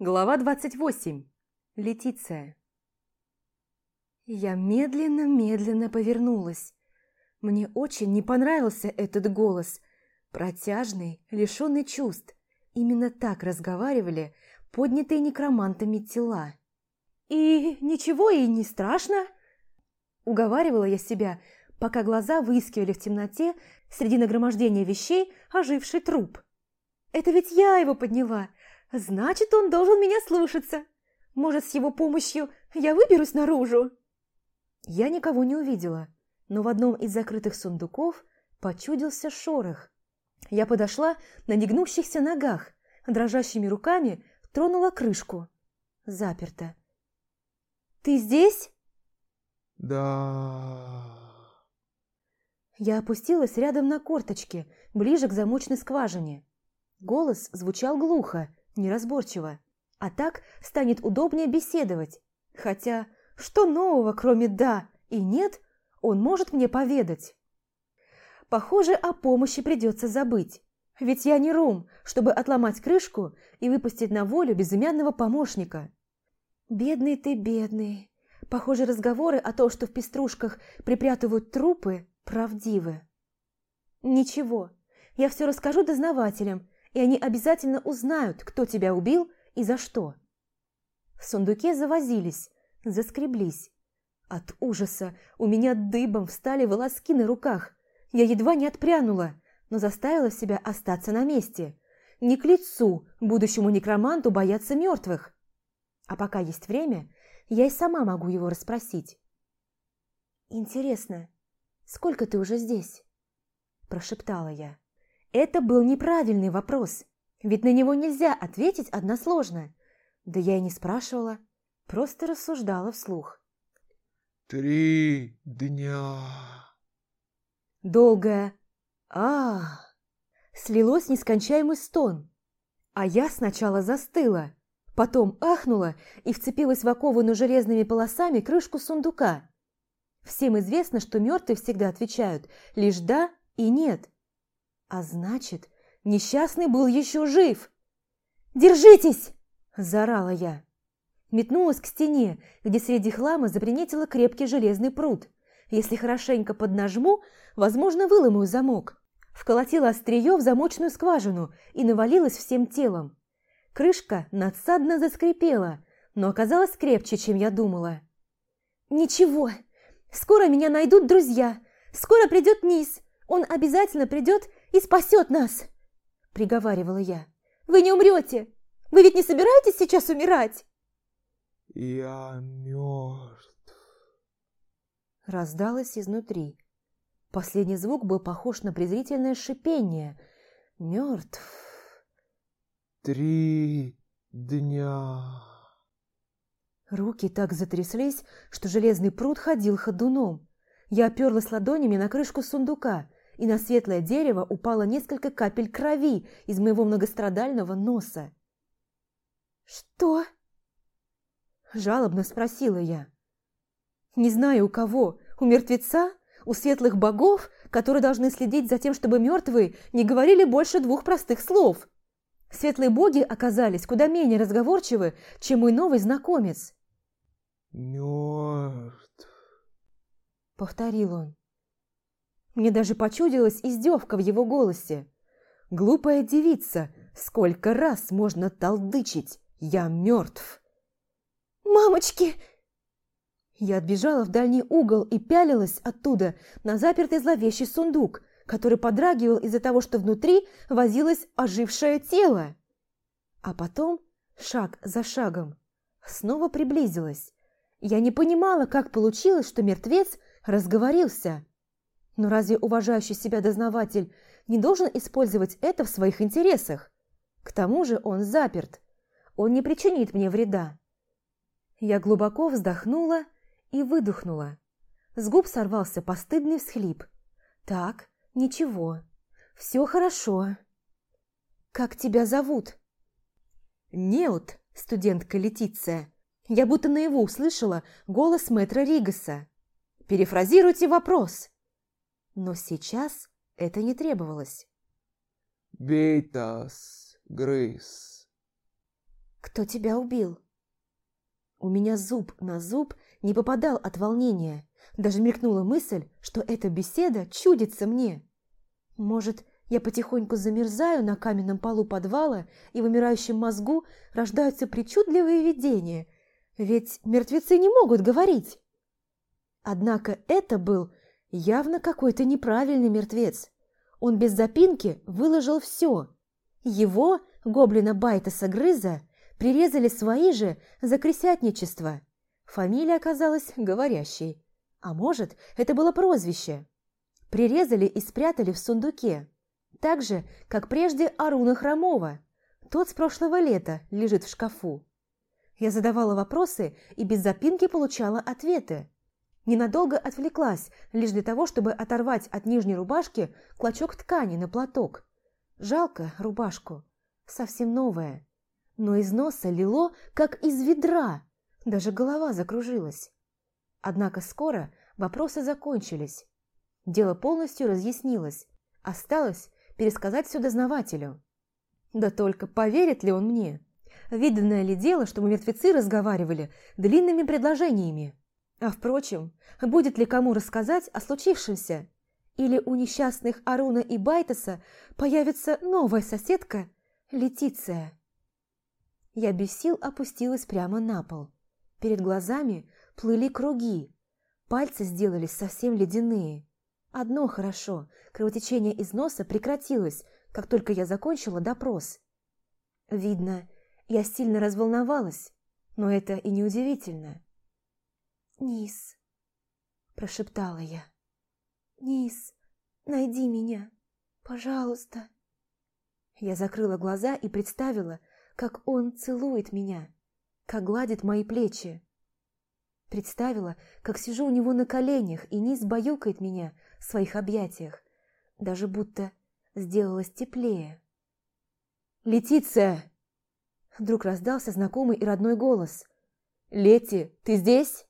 Глава 28. Летиция. Я медленно-медленно повернулась. Мне очень не понравился этот голос. Протяжный, лишенный чувств. Именно так разговаривали поднятые некромантами тела. «И ничего и не страшно?» Уговаривала я себя, пока глаза выискивали в темноте среди нагромождения вещей оживший труп. «Это ведь я его подняла, значит, он должен меня слушаться. Может, с его помощью я выберусь наружу?» Я никого не увидела, но в одном из закрытых сундуков почудился шорох. Я подошла на негнущихся ногах, дрожащими руками тронула крышку. Заперто. «Ты здесь?» Да. Я опустилась рядом на корточки, ближе к замочной скважине. Голос звучал глухо, неразборчиво. А так станет удобнее беседовать. Хотя, что нового, кроме «да» и «нет», он может мне поведать? Похоже, о помощи придется забыть. Ведь я не Рум, чтобы отломать крышку и выпустить на волю безымянного помощника. Бедный ты, бедный. Похоже, разговоры о том, что в пеструшках припрятывают трупы, правдивы. Ничего, я все расскажу дознавателям, и они обязательно узнают, кто тебя убил и за что. В сундуке завозились, заскреблись. От ужаса у меня дыбом встали волоски на руках. Я едва не отпрянула, но заставила себя остаться на месте. Не к лицу будущему некроманту бояться мертвых. А пока есть время, я и сама могу его расспросить. «Интересно, сколько ты уже здесь?» – прошептала я. Это был неправильный вопрос, ведь на него нельзя ответить односложно. Да я и не спрашивала, просто рассуждала вслух. Три дня. Долгое а, слилось нескончаемый стон, а я сначала застыла, потом ахнула и вцепилась в окованную железными полосами крышку сундука. Всем известно, что мертвые всегда отвечают лишь «да» и «нет». А значит, несчастный был еще жив. «Держитесь!» – заорала я. Метнулась к стене, где среди хлама заприметила крепкий железный пруд. Если хорошенько поднажму, возможно, выломаю замок. Вколотила острие в замочную скважину и навалилась всем телом. Крышка надсадно заскрипела, но оказалась крепче, чем я думала. «Ничего, скоро меня найдут друзья, скоро придет Низ, он обязательно придет и спасет нас!» Приговаривала я. «Вы не умрете! Вы ведь не собираетесь сейчас умирать?» «Я мертв!» Раздалось изнутри. Последний звук был похож на презрительное шипение. «Мертв!» «Три дня!» Руки так затряслись, что железный пруд ходил ходуном. Я оперлась ладонями на крышку сундука, и на светлое дерево упало несколько капель крови из моего многострадального носа. «Что?» – жалобно спросила я. «Не знаю у кого, у мертвеца, у светлых богов, которые должны следить за тем, чтобы мертвые не говорили больше двух простых слов. Светлые боги оказались куда менее разговорчивы, чем мой новый знакомец». «Мертв», – повторил он. Мне даже почудилась издевка в его голосе. «Глупая девица, сколько раз можно толдычить? Я мертв!» «Мамочки!» Я отбежала в дальний угол и пялилась оттуда на запертый зловещий сундук, который подрагивал из-за того, что внутри возилось ожившее тело. А потом, шаг за шагом, снова приблизилась. Я не понимала, как получилось, что мертвец разговорился. Но разве уважающий себя дознаватель не должен использовать это в своих интересах? К тому же он заперт. Он не причинит мне вреда. Я глубоко вздохнула и выдохнула. С губ сорвался постыдный всхлип. «Так, ничего. Все хорошо. Как тебя зовут?» «Неут, студентка Летиция. Я будто наяву услышала голос мэтра Ригаса. Перефразируйте вопрос!» Но сейчас это не требовалось. «Бейтас, Грейс». «Кто тебя убил?» У меня зуб на зуб не попадал от волнения. Даже мелькнула мысль, что эта беседа чудится мне. Может, я потихоньку замерзаю на каменном полу подвала, и в умирающем мозгу рождаются причудливые видения, ведь мертвецы не могут говорить. Однако это был явно какой-то неправильный мертвец. Он без запинки выложил все. Его, гоблина Байтаса Грыза, прирезали свои же за кресятничество. Фамилия оказалась говорящей. А может, это было прозвище. Прирезали и спрятали в сундуке. Так же, как прежде Аруна Хромова. Тот с прошлого лета лежит в шкафу. Я задавала вопросы и без запинки получала ответы. Ненадолго отвлеклась, лишь для того, чтобы оторвать от нижней рубашки клочок ткани на платок. Жалко рубашку, совсем новая. Но из носа лило, как из ведра, даже голова закружилась. Однако скоро вопросы закончились. Дело полностью разъяснилось. Осталось пересказать все дознавателю. Да только поверит ли он мне? Виданное ли дело, чтобы мертвецы разговаривали длинными предложениями? А впрочем, будет ли кому рассказать о случившемся? Или у несчастных Аруна и Байтаса появится новая соседка Летиция? Я без сил опустилась прямо на пол. Перед глазами плыли круги. Пальцы сделались совсем ледяные. Одно хорошо, кровотечение из носа прекратилось, как только я закончила допрос. Видно, я сильно разволновалась, но это и не удивительно. «Низ», – прошептала я. «Низ, найди меня, пожалуйста». Я закрыла глаза и представила, как он целует меня, как гладит мои плечи. Представила, как сижу у него на коленях, и низ баюкает меня в своих объятиях, даже будто сделалось теплее. «Летиция!» Вдруг раздался знакомый и родной голос. «Лети, ты здесь?»